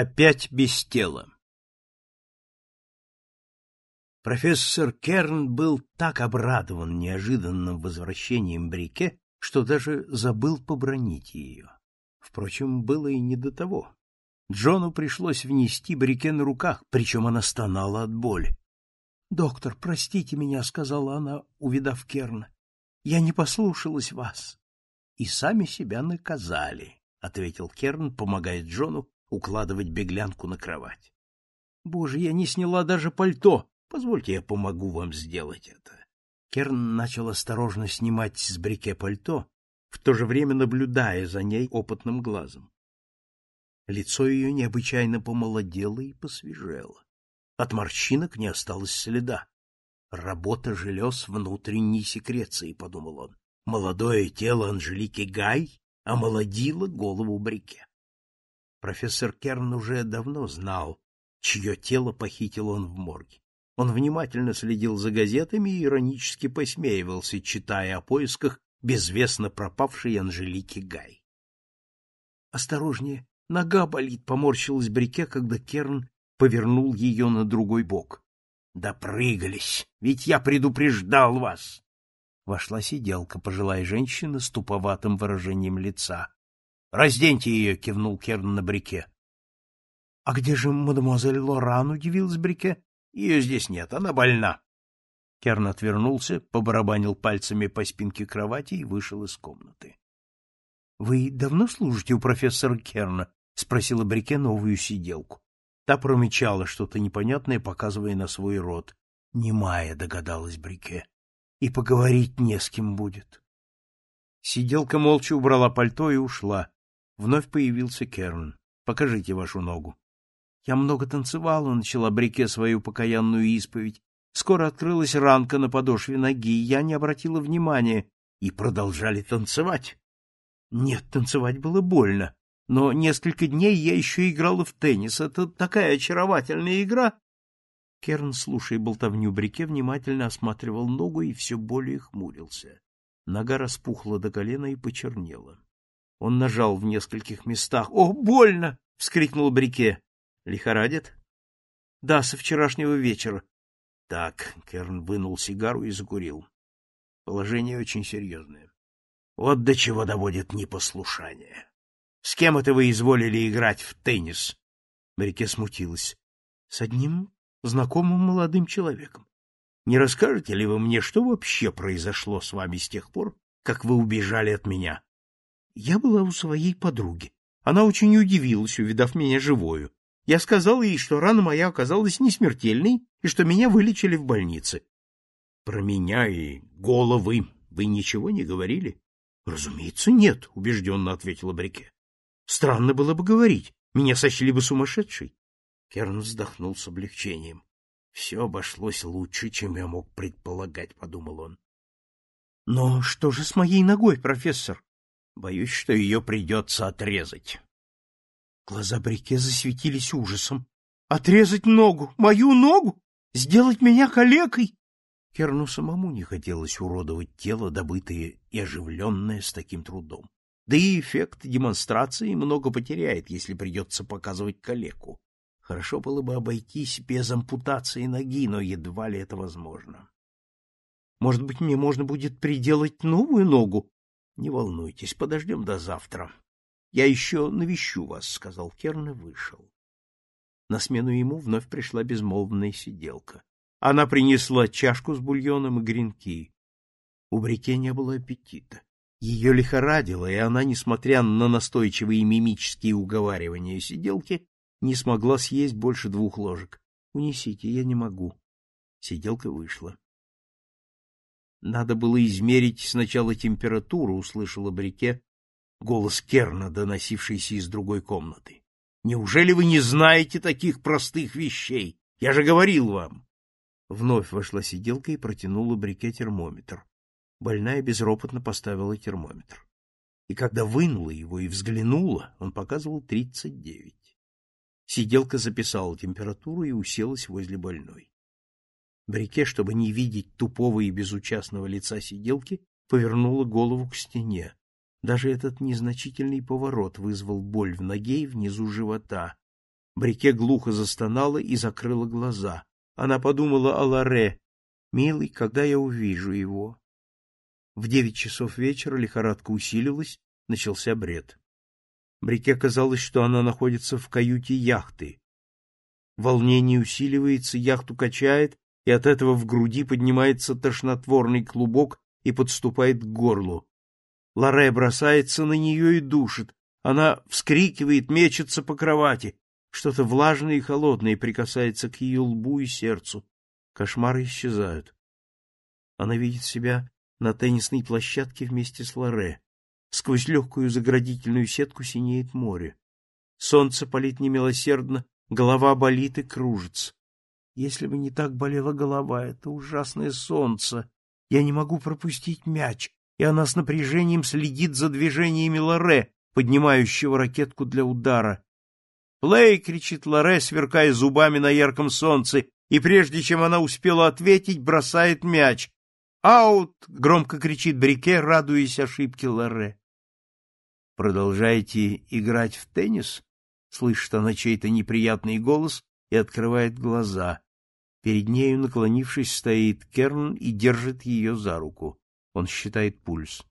Опять без тела. Профессор Керн был так обрадован неожиданным возвращением Брике, что даже забыл побронить ее. Впрочем, было и не до того. Джону пришлось внести Брике на руках, причем она стонала от боли. — Доктор, простите меня, — сказала она, увидав Керна. — Я не послушалась вас. — И сами себя наказали, — ответил Керн, помогая Джону укладывать беглянку на кровать. — Боже, я не сняла даже пальто. Позвольте, я помогу вам сделать это. Керн начал осторожно снимать с Брике пальто, в то же время наблюдая за ней опытным глазом. Лицо ее необычайно помолодело и посвежело. От морщинок не осталось следа. Работа желез внутренней секреции, — подумал он. Молодое тело Анжелики Гай омолодило голову Брике. Профессор Керн уже давно знал, чье тело похитил он в морге. Он внимательно следил за газетами и иронически посмеивался, читая о поисках безвестно пропавшей Анжелики Гай. «Осторожнее, нога болит», — поморщилась Брике, когда Керн повернул ее на другой бок. «Допрыгались, ведь я предупреждал вас!» Вошла сиделка, пожилая женщина с туповатым выражением лица. — Разденьте ее, — кивнул Керн на Брике. — А где же мадемуазель Лоран? — удивилась Брике. — Ее здесь нет, она больна. Керн отвернулся, побарабанил пальцами по спинке кровати и вышел из комнаты. — Вы давно служите у профессора Керна? — спросила Брике новую сиделку. Та промечала что-то непонятное, показывая на свой рот. Немая, догадалась Брике. И поговорить не с кем будет. Сиделка молча убрала пальто и ушла. Вновь появился Керн. Покажите вашу ногу. Я много танцевала, начала Брике свою покаянную исповедь. Скоро открылась ранка на подошве ноги, я не обратила внимания. И продолжали танцевать. Нет, танцевать было больно. Но несколько дней я еще играла в теннис. Это такая очаровательная игра. Керн, слушая болтовню Брике, внимательно осматривал ногу и все более хмурился. Нога распухла до колена и почернела. Он нажал в нескольких местах. «О, больно!» — вскрикнул Брике. «Лихорадит?» «Да, со вчерашнего вечера». «Так», — Керн вынул сигару и закурил. «Положение очень серьезное. Вот до чего доводит непослушание. С кем это вы изволили играть в теннис?» Брике смутилась. «С одним знакомым молодым человеком. Не расскажете ли вы мне, что вообще произошло с вами с тех пор, как вы убежали от меня?» Я была у своей подруги. Она очень удивилась, увидав меня живою. Я сказала ей, что рана моя оказалась не смертельной и что меня вылечили в больнице. — Про меня и головы вы ничего не говорили? — Разумеется, нет, — убежденно ответила Брике. — Странно было бы говорить. Меня сочли бы сумасшедшей. Керн вздохнул с облегчением. Все обошлось лучше, чем я мог предполагать, — подумал он. — Но что же с моей ногой, профессор? Боюсь, что ее придется отрезать. Глаза Брике засветились ужасом. Отрезать ногу, мою ногу? Сделать меня калекой? Керну самому не хотелось уродовать тело, добытое и оживленное с таким трудом. Да и эффект демонстрации много потеряет, если придется показывать калеку. Хорошо было бы обойтись без ампутации ноги, но едва ли это возможно. Может быть, мне можно будет приделать новую ногу? Не волнуйтесь, подождем до завтра. Я еще навещу вас, — сказал Керн и вышел. На смену ему вновь пришла безмолвная сиделка. Она принесла чашку с бульоном и гренки. У Брике не было аппетита. Ее лихорадило, и она, несмотря на настойчивые мимические уговаривания сиделки, не смогла съесть больше двух ложек. — Унесите, я не могу. Сиделка вышла. Надо было измерить сначала температуру, услышала Брике голос Керна, доносившийся из другой комнаты. Неужели вы не знаете таких простых вещей? Я же говорил вам. Вновь вошла сиделка и протянула Брике термометр. Больная безропотно поставила термометр. И когда вынула его и взглянула, он показывал тридцать девять. Сиделка записала температуру и уселась возле больной. Брике, чтобы не видеть тупого и безучастного лица сиделки, повернула голову к стене. Даже этот незначительный поворот вызвал боль в ноге и внизу живота. Брике глухо застонала и закрыла глаза. Она подумала о Ларе. «Милый, когда я увижу его?» В девять часов вечера лихорадка усилилась, начался бред. Брике казалось, что она находится в каюте яхты. Волнение усиливается, яхту качает, и от этого в груди поднимается тошнотворный клубок и подступает к горлу. Ларе бросается на нее и душит. Она вскрикивает, мечется по кровати. Что-то влажное и холодное прикасается к ее лбу и сердцу. Кошмары исчезают. Она видит себя на теннисной площадке вместе с Лоре. Сквозь легкую заградительную сетку синеет море. Солнце палит немилосердно, голова болит и кружится. Если бы не так болела голова, это ужасное солнце. Я не могу пропустить мяч, и она с напряжением следит за движениями Лоре, поднимающего ракетку для удара. «Плей!» — кричит Лоре, сверкая зубами на ярком солнце, и прежде чем она успела ответить, бросает мяч. «Аут!» — громко кричит Брике, радуясь ошибке Лоре. «Продолжаете играть в теннис?» — слышит она чей-то неприятный голос и открывает глаза. Перед нею, наклонившись, стоит Керн и держит ее за руку. Он считает пульс.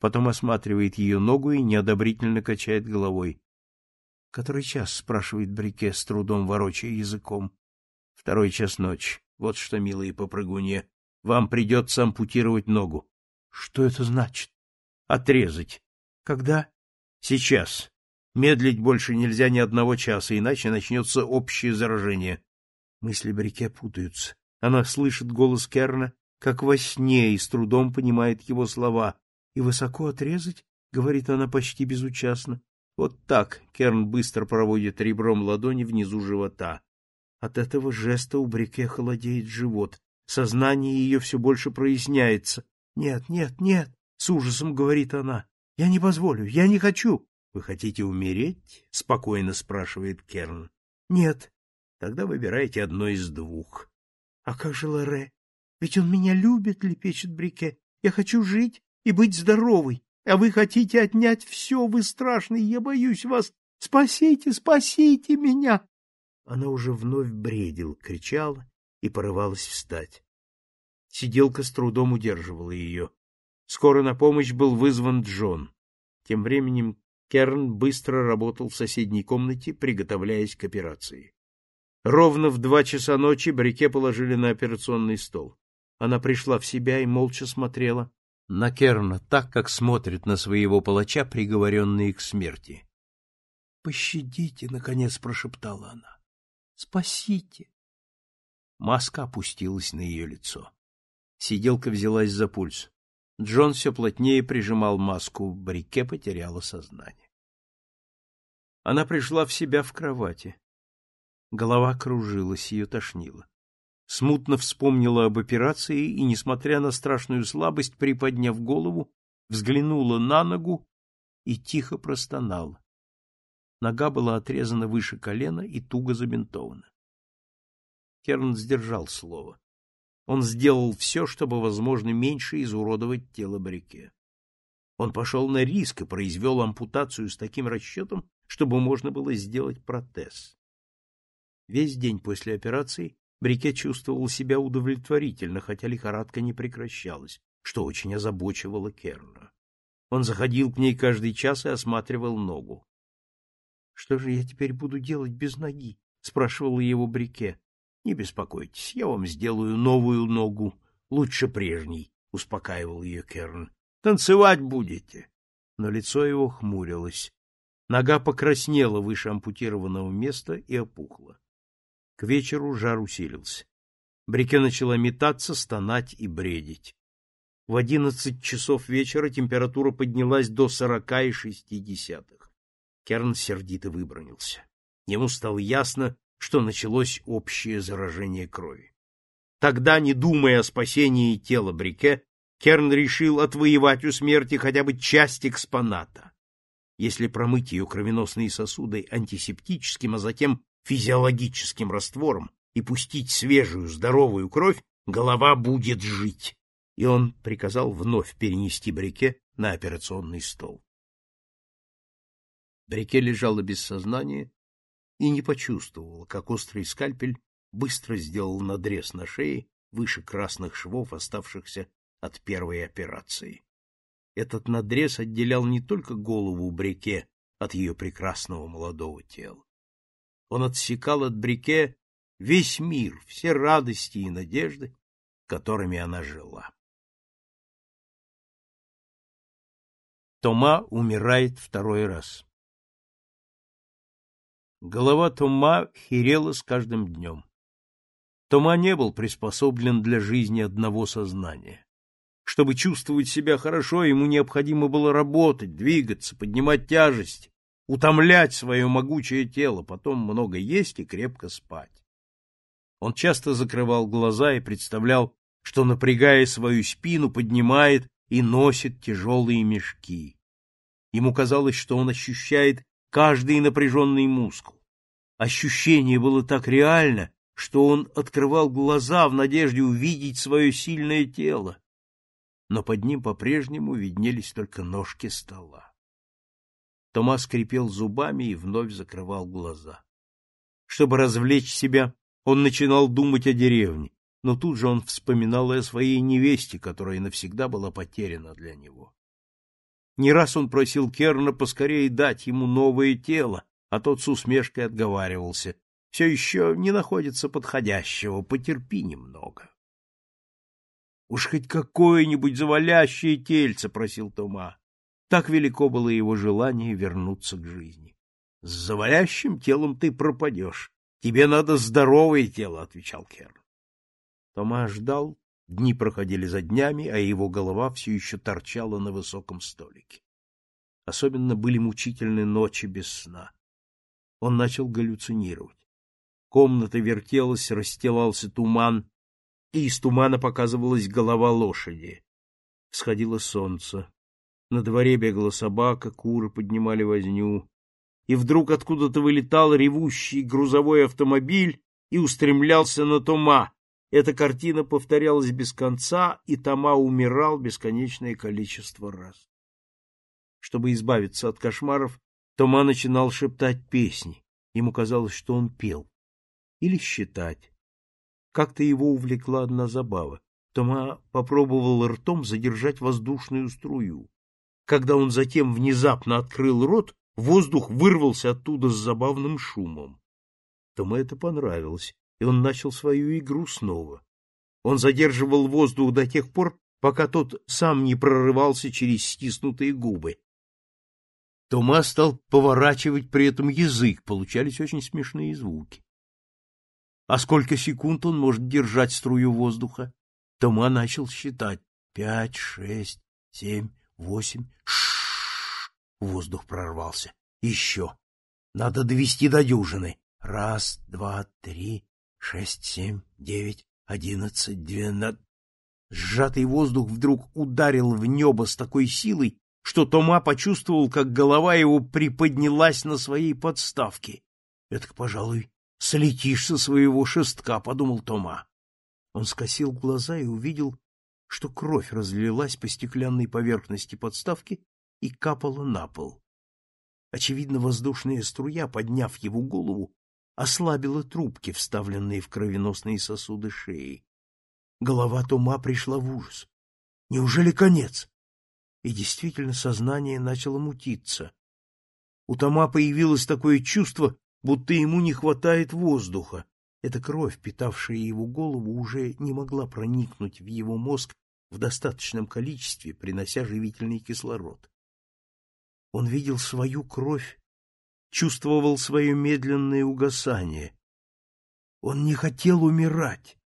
Потом осматривает ее ногу и неодобрительно качает головой. Который час? спрашивает Брике, с трудом ворочая языком. Второй час ночи. Вот что, милые попрыгунья, вам придется ампутировать ногу. Что это значит? Отрезать. Когда? Сейчас. Медлить больше нельзя ни одного часа, иначе начнется общее заражение. Мысли Брике путаются. Она слышит голос Керна, как во сне, и с трудом понимает его слова. И высоко отрезать, говорит она почти безучастно. Вот так Керн быстро проводит ребром ладони внизу живота. От этого жеста у Брике холодеет живот. Сознание ее все больше проясняется. «Нет, нет, нет!» — с ужасом говорит она. «Я не позволю, я не хочу!» «Вы хотите умереть?» — спокойно спрашивает Керн. «Нет». «Тогда выбирайте одно из двух». «А как же Лоре? Ведь он меня любит!» — лепечет Брике. «Я хочу жить и быть здоровой. А вы хотите отнять все, вы страшный, я боюсь вас. Спасите, спасите меня!» Она уже вновь бредил, кричала и порывалась встать. Сиделка с трудом удерживала ее. Скоро на помощь был вызван Джон. Тем временем Керн быстро работал в соседней комнате, приготовляясь к операции. Ровно в два часа ночи Брике положили на операционный стол. Она пришла в себя и молча смотрела на Керна так, как смотрит на своего палача, приговоренные к смерти. «Пощадите!» — наконец прошептала она. «Спасите!» Маска опустилась на ее лицо. Сиделка взялась за пульс. Джон все плотнее прижимал маску, Брике потеряла сознание. Она пришла в себя в кровати. Голова кружилась, ее тошнило смутно вспомнила об операции и, несмотря на страшную слабость, приподняв голову, взглянула на ногу и тихо простонала. Нога была отрезана выше колена и туго забинтована. Керн сдержал слово. Он сделал все, чтобы, возможно, меньше изуродовать тело Брике. Он пошел на риск и произвел ампутацию с таким расчетом, чтобы можно было сделать протез. Весь день после операции Брике чувствовал себя удовлетворительно, хотя лихорадка не прекращалась, что очень озабочивало Керна. Он заходил к ней каждый час и осматривал ногу. — Что же я теперь буду делать без ноги? — спрашивал его Брике. — Не беспокойтесь, я вам сделаю новую ногу, лучше прежней, — успокаивал ее Керн. — Танцевать будете. Но лицо его хмурилось. Нога покраснела выше ампутированного места и опухла. К вечеру жар усилился. Брике начала метаться, стонать и бредить. В одиннадцать часов вечера температура поднялась до сорока и шести десятых. Керн сердито выбронился. Ему стало ясно, что началось общее заражение крови. Тогда, не думая о спасении тела Брике, Керн решил отвоевать у смерти хотя бы часть экспоната. Если промыть ее кровеносные сосуды антисептическим, а затем физиологическим раствором и пустить свежую здоровую кровь, голова будет жить. И он приказал вновь перенести Брике на операционный стол. Брике лежала без сознания, и не почувствовал, как острый скальпель быстро сделал надрез на шее выше красных швов, оставшихся от первой операции. Этот надрез отделял не только голову Брике от ее прекрасного молодого тела. Он отсекал от Брике весь мир, все радости и надежды, которыми она жила. Тома умирает второй раз. Голова Тома херела с каждым днем. Тома не был приспособлен для жизни одного сознания. Чтобы чувствовать себя хорошо, ему необходимо было работать, двигаться, поднимать тяжести, утомлять свое могучее тело, потом много есть и крепко спать. Он часто закрывал глаза и представлял, что, напрягая свою спину, поднимает и носит тяжелые мешки. Ему казалось, что он ощущает каждый напряженный мускул. Ощущение было так реально, что он открывал глаза в надежде увидеть свое сильное тело, но под ним по-прежнему виднелись только ножки стола. Тома скрипел зубами и вновь закрывал глаза. Чтобы развлечь себя, он начинал думать о деревне, но тут же он вспоминал и о своей невесте, которая навсегда была потеряна для него. Не раз он просил Керна поскорее дать ему новое тело, а тот с усмешкой отговаривался. Все еще не находится подходящего, потерпи немного. Уж хоть какое-нибудь завалящее тельце, просил Тома. Так велико было его желание вернуться к жизни. С завалящим телом ты пропадешь. Тебе надо здоровое тело, отвечал Керн. Тома ждал, дни проходили за днями, а его голова все еще торчала на высоком столике. Особенно были мучительны ночи без сна. Он начал галлюцинировать. Комната вертелась, расстилался туман, и из тумана показывалась голова лошади. Сходило солнце. На дворе бегала собака, куры поднимали возню. И вдруг откуда-то вылетал ревущий грузовой автомобиль и устремлялся на Тома. Эта картина повторялась без конца, и Тома умирал бесконечное количество раз. Чтобы избавиться от кошмаров, Тома начинал шептать песни. Ему казалось, что он пел. Или считать. Как-то его увлекла одна забава. Тома попробовал ртом задержать воздушную струю. Когда он затем внезапно открыл рот, воздух вырвался оттуда с забавным шумом. Тома это понравилось, и он начал свою игру снова. Он задерживал воздух до тех пор, пока тот сам не прорывался через стиснутые губы. Тома стал поворачивать при этом язык, получались очень смешные звуки. А сколько секунд он может держать струю воздуха? Тома начал считать. Пять, шесть, семь, восемь. Шш! Воздух прорвался. Еще. Надо довести до дюжины. Раз, два, три, шесть, семь, девять, одиннадцать, двенадцать. Сжатый воздух вдруг ударил в небо с такой силой, что Тома почувствовал, как голова его приподнялась на своей подставке. Это, пожалуй, слетишь со своего шестка, — подумал Тома. Он скосил глаза и увидел, что кровь разлилась по стеклянной поверхности подставки и капала на пол. Очевидно, воздушная струя, подняв его голову, ослабила трубки, вставленные в кровеносные сосуды шеи. Голова Тома пришла в ужас. Неужели конец? И действительно сознание начало мутиться. У Тома появилось такое чувство, будто ему не хватает воздуха. Эта кровь, питавшая его голову, уже не могла проникнуть в его мозг в достаточном количестве, принося живительный кислород. Он видел свою кровь, чувствовал свое медленное угасание. Он не хотел умирать.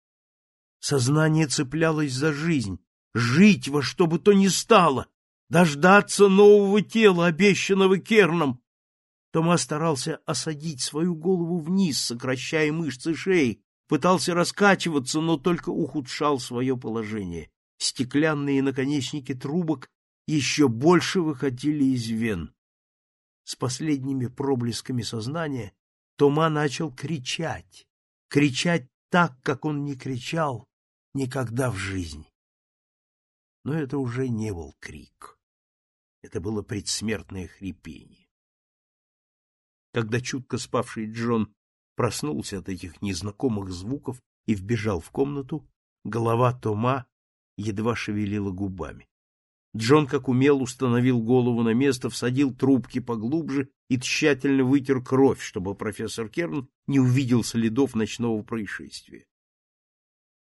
Сознание цеплялось за жизнь, жить во что бы то ни стало, дождаться нового тела, обещанного Керном, Тома старался осадить свою голову вниз, сокращая мышцы шеи, пытался раскачиваться, но только ухудшал свое положение. Стеклянные наконечники трубок еще больше выходили из вен. С последними проблесками сознания Тома начал кричать, кричать так, как он не кричал никогда в жизни. Но это уже не был крик. Это было предсмертное хрипение. Когда чутко спавший Джон проснулся от этих незнакомых звуков и вбежал в комнату, голова Тома едва шевелила губами. Джон, как умел, установил голову на место, всадил трубки поглубже и тщательно вытер кровь, чтобы профессор Керн не увидел следов ночного происшествия.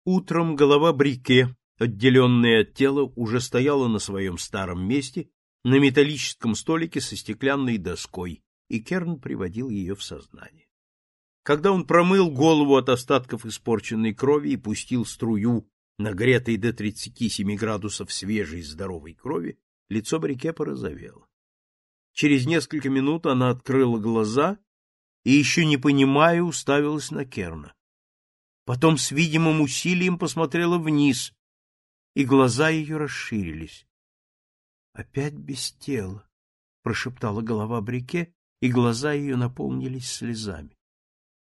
Утром голова Брике, отделенная от тела, уже стояла на своем старом месте на металлическом столике со стеклянной доской, и Керн приводил ее в сознание. Когда он промыл голову от остатков испорченной крови и пустил струю нагретой до 37 градусов свежей здоровой крови, лицо Брике порозовело. Через несколько минут она открыла глаза и, еще не понимая, уставилась на Керна. Потом с видимым усилием посмотрела вниз, и глаза ее расширились. — Опять без тела, — прошептала голова Брике, и глаза ее наполнились слезами.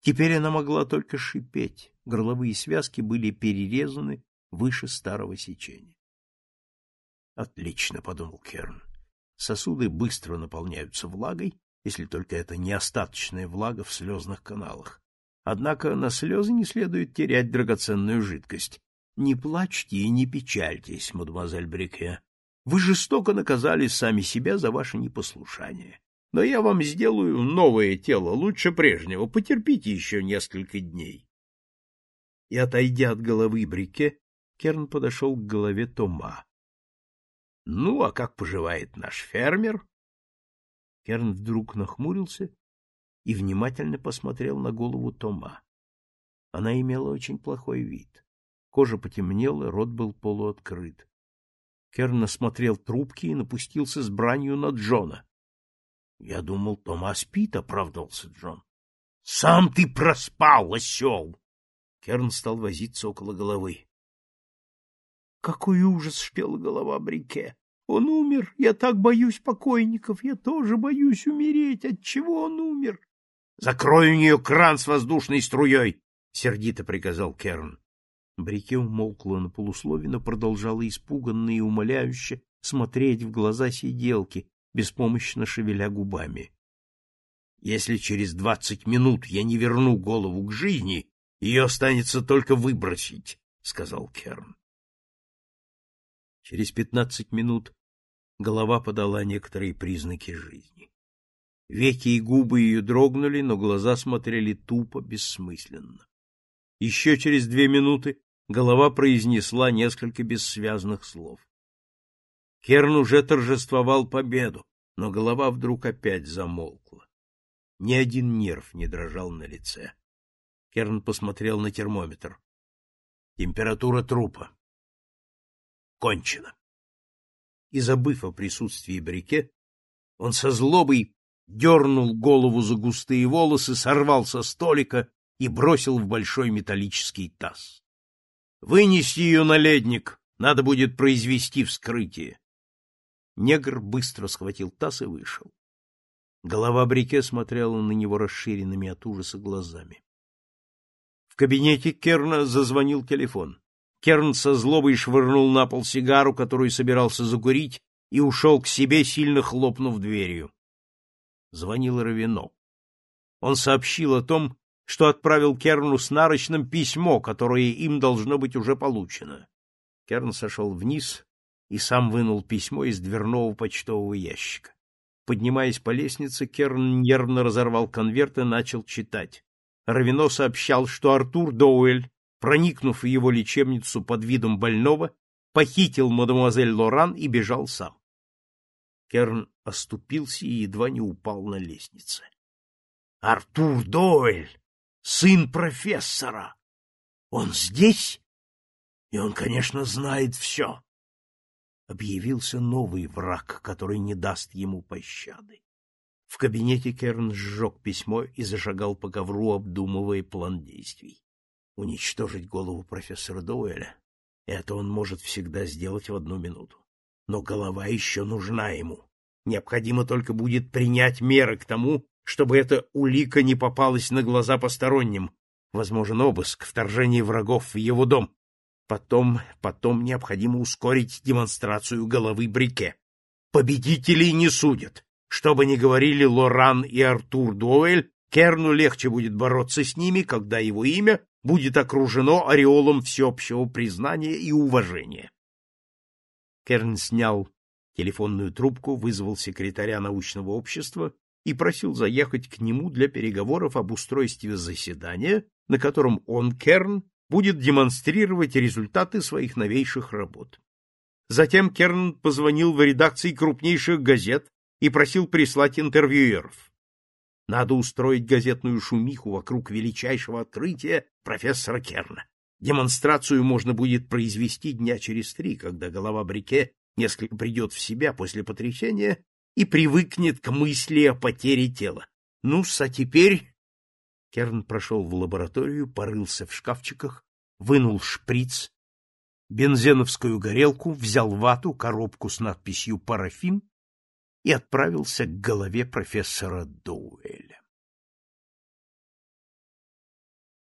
Теперь она могла только шипеть, горловые связки были перерезаны выше старого сечения. Отлично, подумал Керн. Сосуды быстро наполняются влагой, если только это не остаточная влага в слезных каналах. Однако на слезы не следует терять драгоценную жидкость. Не плачьте и не печальтесь, мадемуазель Брике. Вы жестоко наказали сами себя за ваше непослушание. Но я вам сделаю новое тело, лучше прежнего. Потерпите еще несколько дней. И, отойдя от головы Брике, Керн подошел к голове Тома. — Ну, а как поживает наш фермер? Керн вдруг нахмурился и внимательно посмотрел на голову Тома. Она имела очень плохой вид. Кожа потемнела, рот был полуоткрыт. Керн осмотрел трубки и напустился с бранью на Джона. — Я думал, Тома спит, — оправдывался Джон. — Сам ты проспал, осел! Керн стал возиться около головы. Какой ужас! — шпела голова Брике. Он умер. Я так боюсь покойников. Я тоже боюсь умереть. От чего он умер? — Закрой у нее кран с воздушной струей! — сердито приказал Керн. Брике умолкла на полуслове, но продолжала испуганно и умоляюще смотреть в глаза сиделки, беспомощно шевеля губами. — Если через двадцать минут я не верну голову к жизни, ее останется только выбросить, — сказал Керн. Через пятнадцать минут голова подала некоторые признаки жизни. Веки и губы ее дрогнули, но глаза смотрели тупо, бессмысленно. Еще через две минуты голова произнесла несколько бессвязных слов. Керн уже торжествовал победу, но голова вдруг опять замолкла. Ни один нерв не дрожал на лице. Керн посмотрел на термометр. Температура трупа кончено. И, забыв о присутствии Брике, он со злобой дернул голову за густые волосы, сорвал со столика и бросил в большой металлический таз. — Вынеси ее на ледник, надо будет произвести вскрытие. Негр быстро схватил таз и вышел. Голова Брике смотрела на него расширенными от ужаса глазами. В кабинете Керна зазвонил телефон. Керн со злобой швырнул на пол сигару, которую собирался закурить, и ушел к себе, сильно хлопнув дверью. Звонил Равино. Он сообщил о том, что отправил Керну с нарочным письмо, которое им должно быть уже получено. Керн сошел вниз и сам вынул письмо из дверного почтового ящика. Поднимаясь по лестнице, Керн нервно разорвал конверт и начал читать. Равино сообщал, что Артур Доуэль проникнув в его лечебницу под видом больного, похитил мадемуазель Лоран и бежал сам. Керн оступился и едва не упал на лестнице. — Артур Дойль, сын профессора! Он здесь? И он, конечно, знает все. Объявился новый враг, который не даст ему пощады. В кабинете Керн сжег письмо и зашагал по ковру, обдумывая план действий уничтожить голову профессора Доуэля. Это он может всегда сделать в одну минуту. Но голова еще нужна ему. Необходимо только будет принять меры к тому, чтобы эта улика не попалась на глаза посторонним. Возможен обыск, вторжение врагов в его дом. Потом, потом необходимо ускорить демонстрацию головы Брике. Победителей не судят. Что бы ни говорили Лоран и Артур Дуэль, Керну легче будет бороться с ними, когда его имя будет окружено ореолом всеобщего признания и уважения. Керн снял телефонную трубку, вызвал секретаря научного общества и просил заехать к нему для переговоров об устройстве заседания, на котором он, Керн, будет демонстрировать результаты своих новейших работ. Затем Керн позвонил в редакции крупнейших газет и просил прислать интервьюеров. Надо устроить газетную шумиху вокруг величайшего открытия профессора Керна. Демонстрацию можно будет произвести дня через три, когда голова Брике несколько придет в себя после потрясения и привыкнет к мысли о потере тела. ну а теперь... Керн прошел в лабораторию, порылся в шкафчиках, вынул шприц, бензеновскую горелку, взял вату, коробку с надписью «Парафин» и отправился к голове профессора Доуэля.